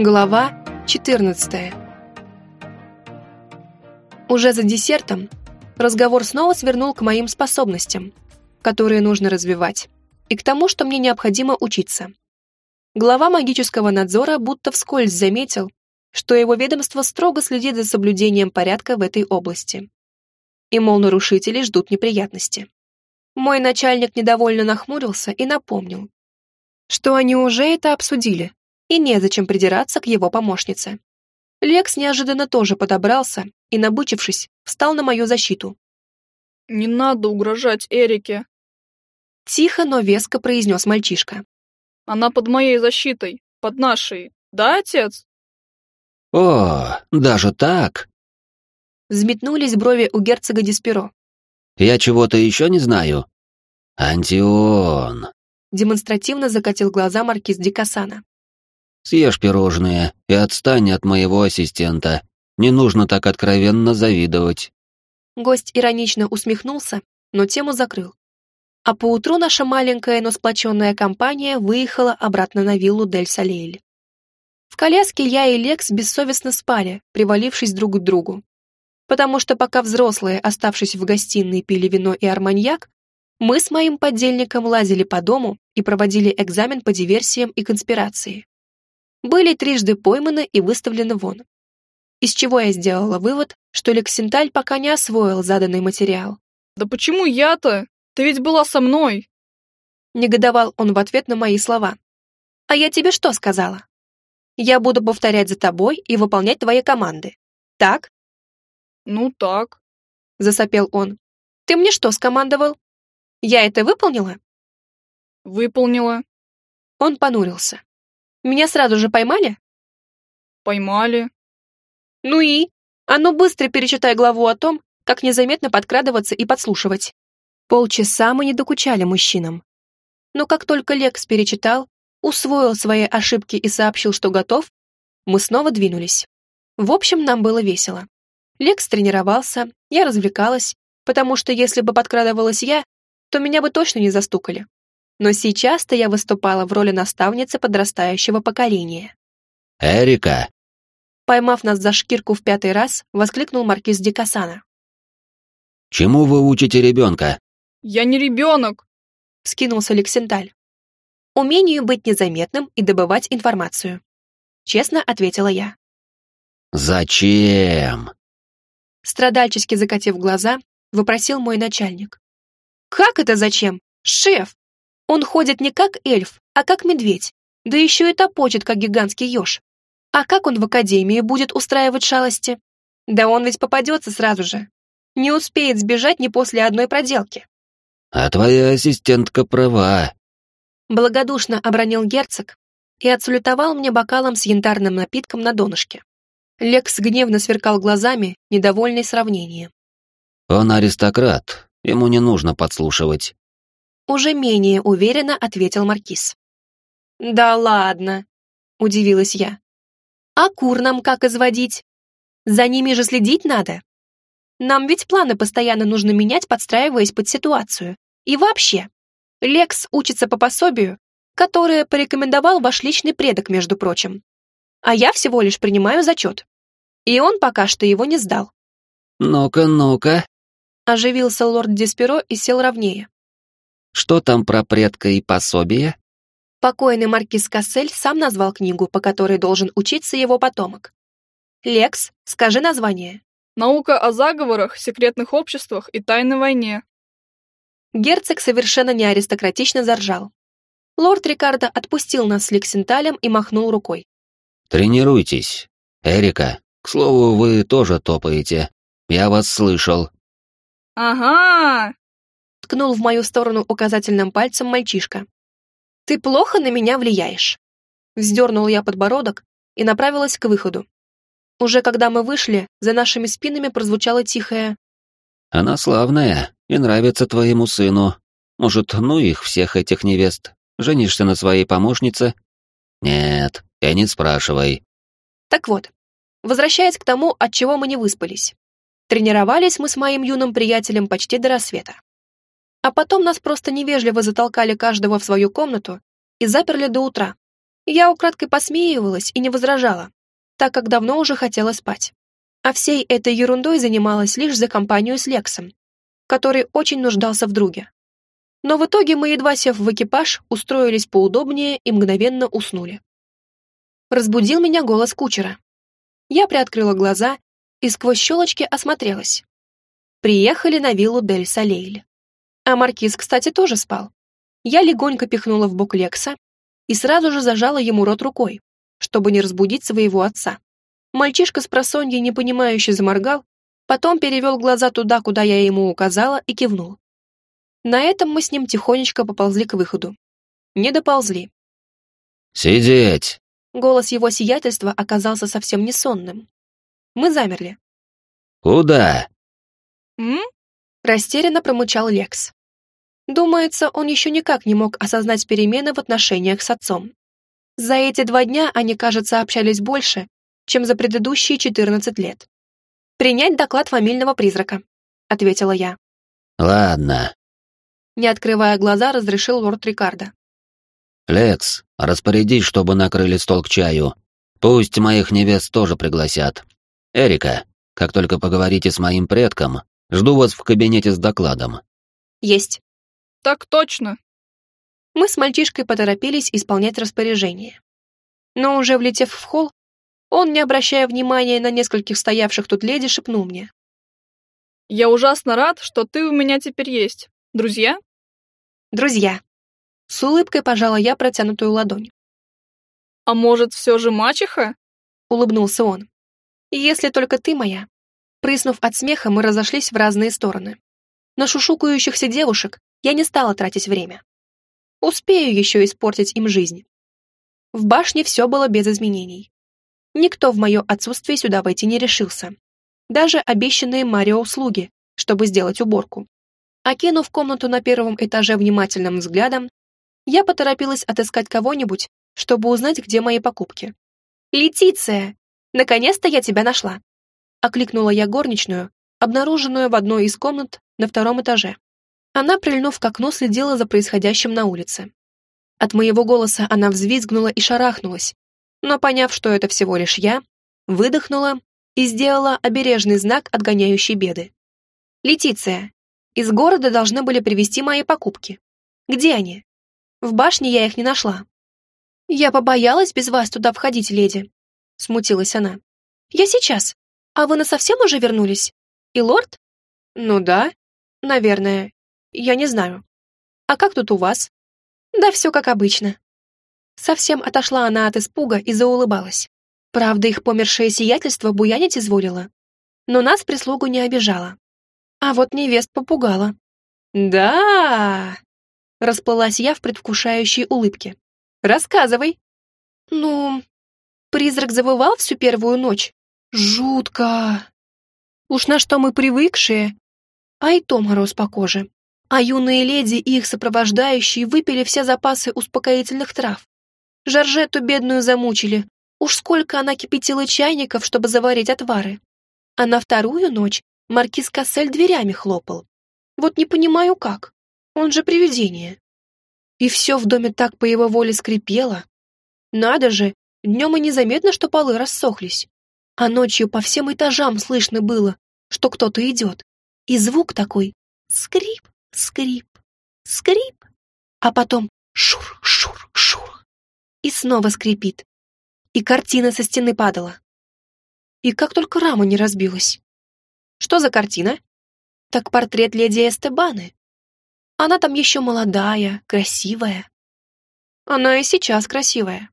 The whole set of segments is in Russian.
Глава 14 Уже за десертом разговор снова свернул к моим способностям, которые нужно развивать, и к тому, что мне необходимо учиться. Глава магического надзора будто вскользь заметил, что его ведомство строго следит за соблюдением порядка в этой области. И, мол, нарушители ждут неприятности. Мой начальник недовольно нахмурился и напомнил, что они уже это обсудили, и незачем придираться к его помощнице. Лекс неожиданно тоже подобрался и, набычившись, встал на мою защиту. «Не надо угрожать Эрике», — тихо, но веско произнес мальчишка. «Она под моей защитой, под нашей, да, отец?» «О, даже так?» Взметнулись брови у герцога Дисперо. «Я чего-то еще не знаю?» «Антион!» Демонстративно закатил глаза маркиз Дикасана. «Съешь пирожные и отстань от моего ассистента. Не нужно так откровенно завидовать». Гость иронично усмехнулся, но тему закрыл. А поутру наша маленькая, но сплоченная компания выехала обратно на виллу Дель Салейль. В коляске я и Лекс бессовестно спали, привалившись друг к другу. Потому что пока взрослые, оставшись в гостиной, пили вино и арманьяк, мы с моим подельником лазили по дому и проводили экзамен по диверсиям и конспирации. Были трижды пойманы и выставлены вон. Из чего я сделала вывод, что Лексенталь пока не освоил заданный материал. «Да почему я-то? Ты ведь была со мной!» Негодовал он в ответ на мои слова. «А я тебе что сказала? Я буду повторять за тобой и выполнять твои команды. Так?» «Ну так», — засопел он. «Ты мне что скомандовал? Я это выполнила?» «Выполнила». Он понурился. «Меня сразу же поймали?» «Поймали». «Ну и? А ну быстро перечитай главу о том, как незаметно подкрадываться и подслушивать». Полчаса мы не докучали мужчинам. Но как только Лекс перечитал, усвоил свои ошибки и сообщил, что готов, мы снова двинулись. В общем, нам было весело. Лекс тренировался, я развлекалась, потому что если бы подкрадывалась я, то меня бы точно не застукали. Но сейчас-то я выступала в роли наставницы подрастающего поколения. «Эрика!» Поймав нас за шкирку в пятый раз, воскликнул маркиз Дикасана. «Чему вы учите ребенка?» «Я не ребенок!» — скинулся Лексенталь. «Умению быть незаметным и добывать информацию», — честно ответила я. «Зачем?» Страдальчески закатив глаза, вопросил мой начальник. «Как это зачем? Шеф! Он ходит не как эльф, а как медведь, да еще и топочет, как гигантский еж. А как он в академии будет устраивать шалости? Да он ведь попадется сразу же. Не успеет сбежать ни после одной проделки». «А твоя ассистентка права», — благодушно обронил герцог и отсулетовал мне бокалом с янтарным напитком на донышке. Лекс гневно сверкал глазами, недовольный сравнением. «Он аристократ, Ему не нужно подслушивать. Уже менее уверенно ответил Маркиз. Да ладно, удивилась я. А кур нам как изводить? За ними же следить надо. Нам ведь планы постоянно нужно менять, подстраиваясь под ситуацию. И вообще, Лекс учится по пособию, которое порекомендовал ваш личный предок, между прочим. А я всего лишь принимаю зачет. И он пока что его не сдал. «Ну-ка, ну-ка», Оживился лорд Десперо и сел ровнее. «Что там про предка и пособие?» Покойный маркиз Кассель сам назвал книгу, по которой должен учиться его потомок. «Лекс, скажи название». «Наука о заговорах, секретных обществах и тайной войне». Герцог совершенно не аристократично заржал. Лорд Рикардо отпустил нас с Лексенталем и махнул рукой. «Тренируйтесь. Эрика, к слову, вы тоже топаете. Я вас слышал. «Ага!» — ткнул в мою сторону указательным пальцем мальчишка. «Ты плохо на меня влияешь!» Вздернул я подбородок и направилась к выходу. Уже когда мы вышли, за нашими спинами прозвучало тихое «Она славная и нравится твоему сыну. Может, ну их всех этих невест? Женишься на своей помощнице?» «Нет, и не спрашивай». Так вот, возвращаясь к тому, от чего мы не выспались. Тренировались мы с моим юным приятелем почти до рассвета. А потом нас просто невежливо затолкали каждого в свою комнату и заперли до утра. Я украдкой посмеивалась и не возражала, так как давно уже хотела спать. А всей этой ерундой занималась лишь за компанию с Лексом, который очень нуждался в друге. Но в итоге мы, едва сев в экипаж, устроились поудобнее и мгновенно уснули. Разбудил меня голос кучера. Я приоткрыла глаза и сквозь щелочки осмотрелась. Приехали на виллу Дель Салейль. А маркиз, кстати, тоже спал. Я легонько пихнула в бок Лекса и сразу же зажала ему рот рукой, чтобы не разбудить своего отца. Мальчишка с просонья непонимающе заморгал, потом перевел глаза туда, куда я ему указала, и кивнул. На этом мы с ним тихонечко поползли к выходу. Не доползли. «Сидеть!» Голос его сиятельства оказался совсем не сонным. Мы замерли. «Куда?» М? Растерянно промычал Лекс. Думается, он еще никак не мог осознать перемены в отношениях с отцом. За эти два дня они, кажется, общались больше, чем за предыдущие 14 лет. «Принять доклад фамильного призрака», — ответила я. «Ладно». Не открывая глаза, разрешил лорд Рикардо. «Лекс, распорядись, чтобы накрыли стол к чаю. Пусть моих невест тоже пригласят. Эрика, как только поговорите с моим предком, жду вас в кабинете с докладом». «Есть». Так точно. Мы с мальчишкой поторопились исполнять распоряжение. Но уже влетев в холл, он, не обращая внимания на нескольких стоявших тут леди, шепнул мне. Я ужасно рад, что ты у меня теперь есть. Друзья? «Друзья». С улыбкой пожала я протянутую ладонь. А может, все же мачеха? Улыбнулся он. «Если только ты моя». Прыснув от смеха, мы разошлись в разные стороны. На шушукающихся девушек я не стала тратить время. Успею еще испортить им жизнь. В башне все было без изменений. Никто в мое отсутствие сюда войти не решился. Даже обещанные Марио услуги, чтобы сделать уборку. Окинув комнату на первом этаже внимательным взглядом, я поторопилась отыскать кого-нибудь, чтобы узнать, где мои покупки. «Летиция! Наконец-то я тебя нашла!» Окликнула я горничную, обнаруженную в одной из комнат на втором этаже. Она, прильнув к окну, следила за происходящим на улице. От моего голоса она взвизгнула и шарахнулась, но, поняв, что это всего лишь я, выдохнула и сделала обережный знак, отгоняющий беды. «Летиция, из города должны были привезти мои покупки. Где они? В башне я их не нашла». «Я побоялась без вас туда входить, леди», — смутилась она. «Я сейчас. А вы насовсем уже вернулись? И лорд?» «Ну да, наверное. Я не знаю. А как тут у вас?» «Да все как обычно». Совсем отошла она от испуга и заулыбалась. Правда, их помершее сиятельство буянить изволило. Но нас прислугу не обижала. А вот невест попугала. «Да!» Расплылась я в предвкушающей улыбке. «Рассказывай!» «Ну...» Призрак завывал всю первую ночь. «Жутко!» Уж на что мы привыкшие. А и то мороз по коже. А юные леди и их сопровождающие выпили все запасы успокоительных трав. Жоржету бедную замучили. Уж сколько она кипятила чайников, чтобы заварить отвары. А на вторую ночь маркиз Кассель дверями хлопал. Вот не понимаю как. Он же привидение. И все в доме так по его воле скрипело. Надо же, днем и незаметно, что полы рассохлись. А ночью по всем этажам слышно было, что кто-то идет. И звук такой — скрип, скрип, скрип. А потом шур, шур, шур и снова скрипит. И картина со стены падала. И как только рама не разбилась. Что за картина? Так портрет леди Эстебаны. Она там еще молодая, красивая. Она и сейчас красивая.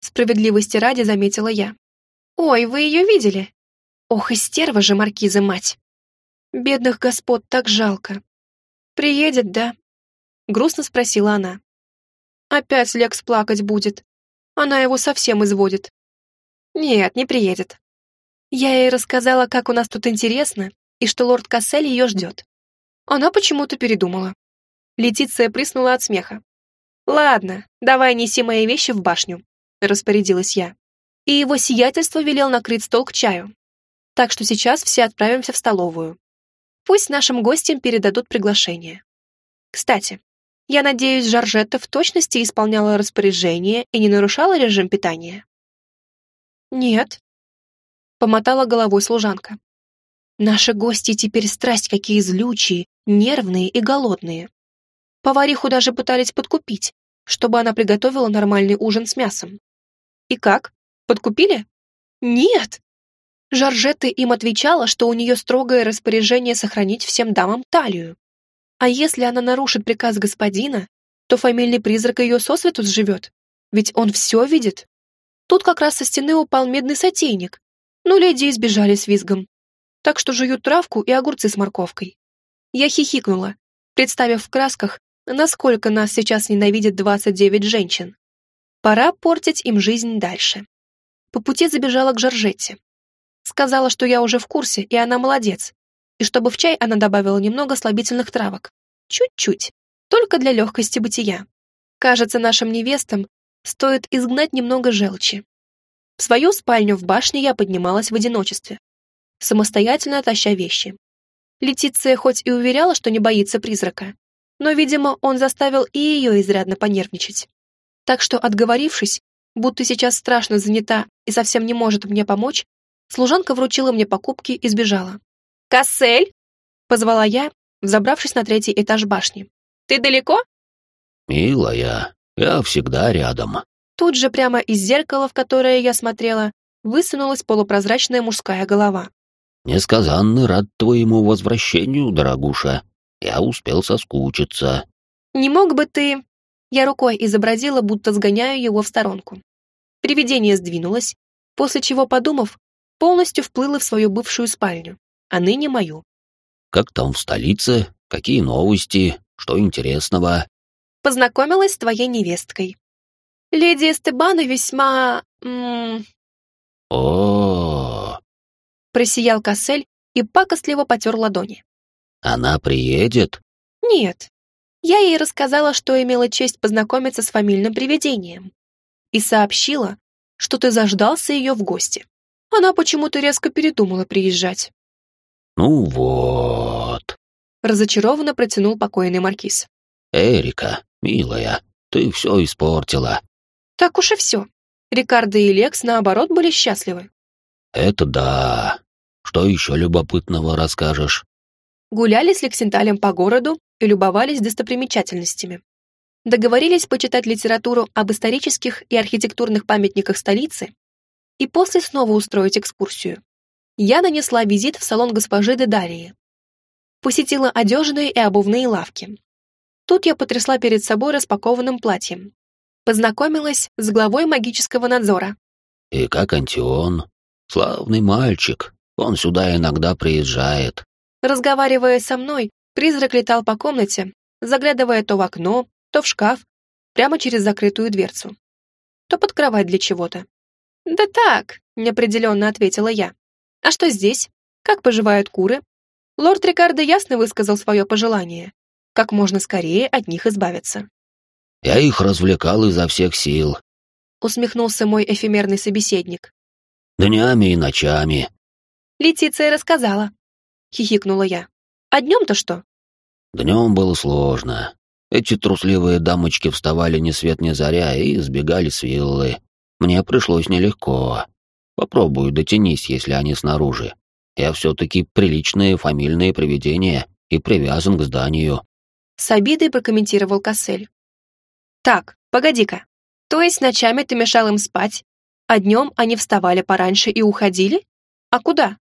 Справедливости ради заметила я. Ой, вы ее видели? Ох, и стерва же маркиза мать. Бедных господ так жалко. Приедет, да? Грустно спросила она. Опять Лекс плакать будет. Она его совсем изводит. Нет, не приедет. Я ей рассказала, как у нас тут интересно, и что лорд Кассель ее ждет. Она почему-то передумала. Летиция прыснула от смеха. «Ладно, давай неси мои вещи в башню», — распорядилась я. И его сиятельство велел накрыть стол к чаю. Так что сейчас все отправимся в столовую. Пусть нашим гостям передадут приглашение. Кстати, Я надеюсь, Жоржетта в точности исполняла распоряжение и не нарушала режим питания? Нет. Помотала головой служанка. Наши гости теперь страсть какие злючие, нервные и голодные. Повариху даже пытались подкупить, чтобы она приготовила нормальный ужин с мясом. И как? Подкупили? Нет. Жоржетта им отвечала, что у нее строгое распоряжение сохранить всем дамам талию. А если она нарушит приказ господина, то фамильный призрак ее сосвету сживет. Ведь он все видит. Тут как раз со стены упал медный сотейник. Но леди избежали с визгом. Так что жуют травку и огурцы с морковкой. Я хихикнула, представив в красках, насколько нас сейчас ненавидят 29 женщин. Пора портить им жизнь дальше. По пути забежала к Жоржетте. Сказала, что я уже в курсе, и она молодец, и чтобы в чай она добавила немного слабительных травок. Чуть-чуть, только для легкости бытия. Кажется, нашим невестам стоит изгнать немного желчи. В свою спальню в башне я поднималась в одиночестве, самостоятельно таща вещи. Летиция хоть и уверяла, что не боится призрака, но, видимо, он заставил и ее изрядно понервничать. Так что, отговорившись, будто сейчас страшно занята и совсем не может мне помочь, служанка вручила мне покупки и сбежала. «Кассель!» — позвала я, взобравшись на третий этаж башни. «Ты далеко?» «Милая, я всегда рядом». Тут же прямо из зеркала, в которое я смотрела, высунулась полупрозрачная мужская голова. «Несказанно рад твоему возвращению, дорогуша. Я успел соскучиться». «Не мог бы ты...» Я рукой изобразила, будто сгоняю его в сторонку. Привидение сдвинулось, после чего, подумав, полностью вплыло в свою бывшую спальню а ныне мою. «Как там в столице? Какие новости? Что интересного?» «Познакомилась с твоей невесткой. Леди Эстебана весьма... М О, Просиял Кассель и пакостливо потер ладони. «Она приедет?» «Нет. Я ей рассказала, что имела честь познакомиться с фамильным привидением. И сообщила, что ты заждался ее в гости. Она почему-то резко передумала приезжать. «Ну вот», — разочарованно протянул покойный маркиз. «Эрика, милая, ты все испортила». «Так уж и все. Рикардо и Лекс, наоборот, были счастливы». «Это да. Что еще любопытного расскажешь?» Гуляли с Лексенталем по городу и любовались достопримечательностями. Договорились почитать литературу об исторических и архитектурных памятниках столицы и после снова устроить экскурсию я нанесла визит в салон госпожи Дедарии. Посетила одежные и обувные лавки. Тут я потрясла перед собой распакованным платьем. Познакомилась с главой магического надзора. «И как Антион? Славный мальчик. Он сюда иногда приезжает». Разговаривая со мной, призрак летал по комнате, заглядывая то в окно, то в шкаф, прямо через закрытую дверцу. То под кровать для чего-то. «Да так», — неопределенно ответила я. А что здесь? Как поживают куры? Лорд Рикардо ясно высказал свое пожелание. Как можно скорее от них избавиться. «Я их развлекал изо всех сил», — усмехнулся мой эфемерный собеседник. «Днями и ночами». Летиция рассказала. Хихикнула я. «А днем-то что?» Днем было сложно. Эти трусливые дамочки вставали ни свет ни заря и сбегали с виллы. Мне пришлось нелегко. Попробую дотянись, если они снаружи. Я все-таки приличное фамильное привидение и привязан к зданию. С обидой прокомментировал Кассель. Так, погоди-ка. То есть ночами ты мешал им спать, а днем они вставали пораньше и уходили? А куда?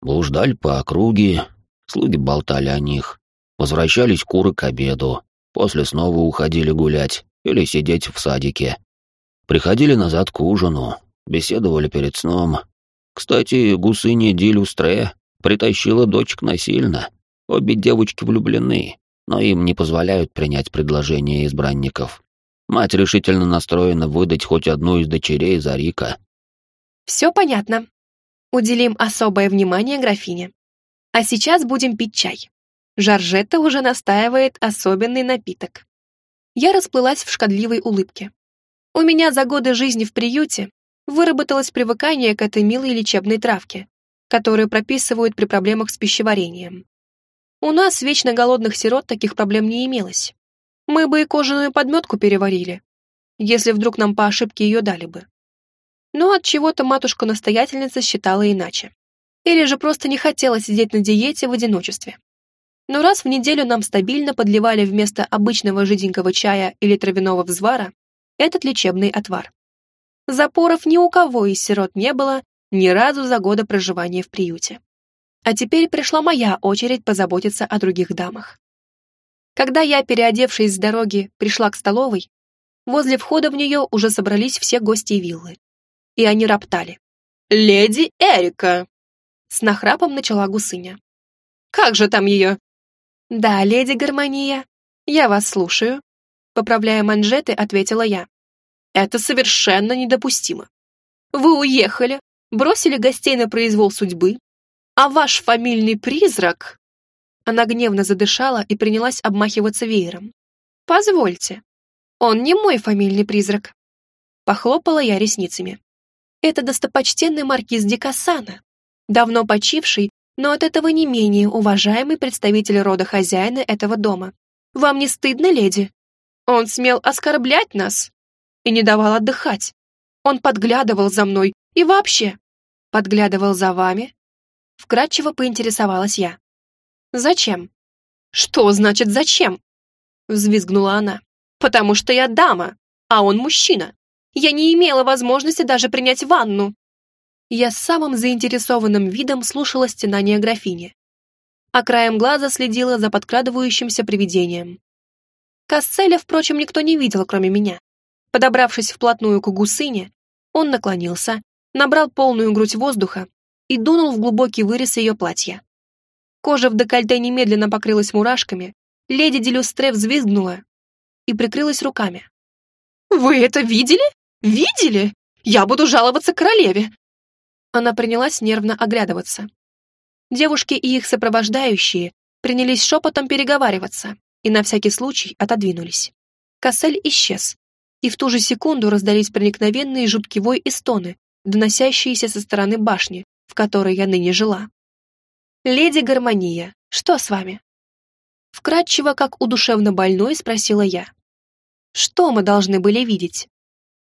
Блуждали по округе, слуги болтали о них. Возвращались куры к обеду, после снова уходили гулять или сидеть в садике. Приходили назад к ужину, беседовали перед сном. Кстати, гусыня Дилюстре притащила дочек насильно. Обе девочки влюблены, но им не позволяют принять предложение избранников. Мать решительно настроена выдать хоть одну из дочерей за Рика. «Все понятно. Уделим особое внимание графине. А сейчас будем пить чай. Жоржетта уже настаивает особенный напиток». Я расплылась в шкодливой улыбке. У меня за годы жизни в приюте выработалось привыкание к этой милой лечебной травке, которую прописывают при проблемах с пищеварением. У нас, вечно голодных сирот, таких проблем не имелось. Мы бы и кожаную подметку переварили, если вдруг нам по ошибке ее дали бы. Но от чего то матушка-настоятельница считала иначе. Или же просто не хотела сидеть на диете в одиночестве. Но раз в неделю нам стабильно подливали вместо обычного жиденького чая или травяного взвара этот лечебный отвар. Запоров ни у кого из сирот не было ни разу за годы проживания в приюте. А теперь пришла моя очередь позаботиться о других дамах. Когда я, переодевшись с дороги, пришла к столовой, возле входа в нее уже собрались все гости виллы. И они роптали. «Леди Эрика!» С нахрапом начала гусыня. «Как же там ее?» «Да, леди Гармония, я вас слушаю», поправляя манжеты, ответила я. «Это совершенно недопустимо. Вы уехали, бросили гостей на произвол судьбы, а ваш фамильный призрак...» Она гневно задышала и принялась обмахиваться веером. «Позвольте, он не мой фамильный призрак». Похлопала я ресницами. «Это достопочтенный маркиз Дикасана, давно почивший, но от этого не менее уважаемый представитель рода хозяина этого дома. Вам не стыдно, леди? Он смел оскорблять нас и не давал отдыхать. Он подглядывал за мной и вообще подглядывал за вами Вкратчиво поинтересовалась я. «Зачем?» «Что значит «зачем»?» Взвизгнула она. «Потому что я дама, а он мужчина. Я не имела возможности даже принять ванну». Я с самым заинтересованным видом слушала стенание графини, а краем глаза следила за подкрадывающимся привидением. Касселя, впрочем, никто не видел, кроме меня. Подобравшись вплотную к гусыне, он наклонился, набрал полную грудь воздуха и дунул в глубокий вырез ее платья. Кожа в декольте немедленно покрылась мурашками, леди Делюстре взвизгнула и прикрылась руками. «Вы это видели? Видели? Я буду жаловаться королеве!» Она принялась нервно оглядываться. Девушки и их сопровождающие принялись шепотом переговариваться и на всякий случай отодвинулись. Кассель исчез, и в ту же секунду раздались проникновенные жуткий вой и стоны, доносящиеся со стороны башни, в которой я ныне жила. «Леди Гармония, что с вами?» Вкратчиво, как у душевно больной, спросила я. «Что мы должны были видеть?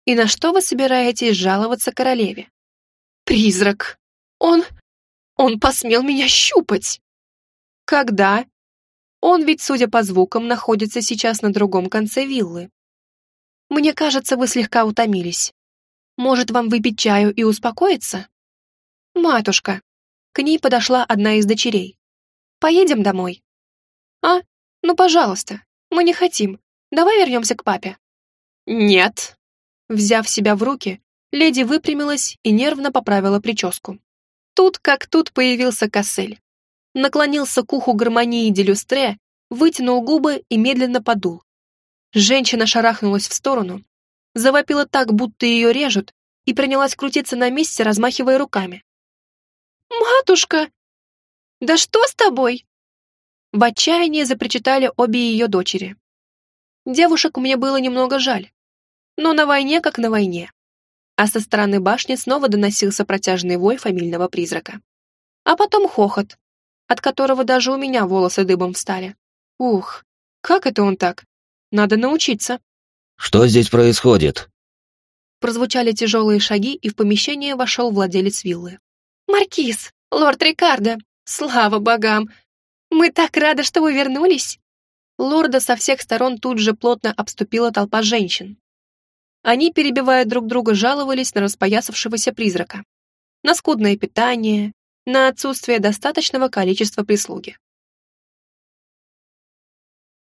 И на что вы собираетесь жаловаться королеве?» «Призрак! Он... он посмел меня щупать!» «Когда?» Он ведь, судя по звукам, находится сейчас на другом конце виллы. Мне кажется, вы слегка утомились. Может, вам выпить чаю и успокоиться? «Матушка!» К ней подошла одна из дочерей. «Поедем домой?» «А? Ну, пожалуйста. Мы не хотим. Давай вернемся к папе». «Нет!» Взяв себя в руки, леди выпрямилась и нервно поправила прическу. Тут как тут появился Кассель. Наклонился к уху гармонии Делюстре, вытянул губы и медленно подул. Женщина шарахнулась в сторону, завопила так, будто ее режут, и принялась крутиться на месте, размахивая руками. «Матушка! Да что с тобой?» В отчаянии запричитали обе ее дочери. Девушек мне было немного жаль, но на войне как на войне. А со стороны башни снова доносился протяжный вой фамильного призрака. А потом хохот, от которого даже у меня волосы дыбом встали. Ух, как это он так? Надо научиться. «Что здесь происходит?» Прозвучали тяжелые шаги, и в помещение вошел владелец виллы. «Маркиз, лорд Рикардо, слава богам! Мы так рады, что вы вернулись!» Лорда со всех сторон тут же плотно обступила толпа женщин. Они, перебивая друг друга, жаловались на распоясавшегося призрака, на скудное питание, на отсутствие достаточного количества прислуги.